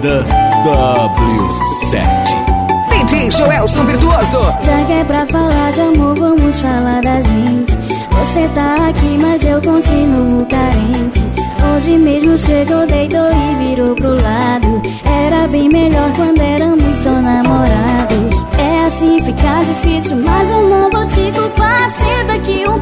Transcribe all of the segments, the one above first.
Banda W7 DJ Joelson Virtuoso. Já que é pra falar de amor, vamos falar da gente. Você tá aqui, mas eu continuo carente. Hoje mesmo chegou, deitou e virou pro lado. Era bem melhor quando éramos só namorados. É assim, fica difícil, mas eu não vou te culpar. Senta aqui um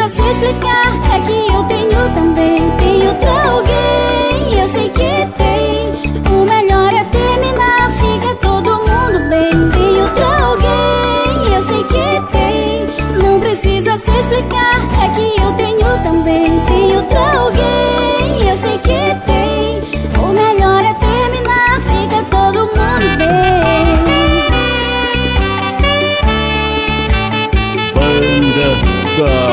Precisa se explicar, é que eu tenho também. Tem outro alguém, eu sei que tem. O melhor é terminar, fica todo mundo bem. Tem outro alguém, eu sei que tem. Não precisa se explicar, é que eu tenho também. Tem outro alguém, eu sei que tem. O melhor é terminar, fica todo mundo bem. Banda W7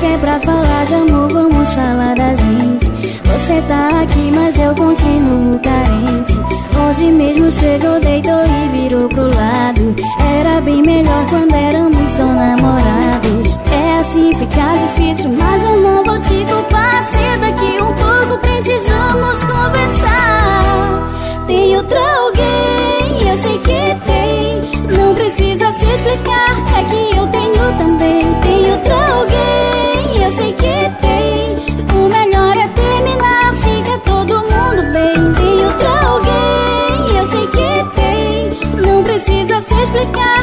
que é pra falar de amor, vamos falar da gente. Você tá aqui, mas eu continuo carente. Hoje mesmo chegou, deitou e virou pro lado. Era bem melhor quando éramos só namorados. É assim, fica difícil, mas eu não vou te culpar. Se daqui um pouco precisamos conversar. Tem outro alguém, eu sei que tem. Não precisa se explicar. que tem. O melhor é terminar, fica todo mundo bem. Tem outro alguém, eu sei que tem. Não precisa se explicar.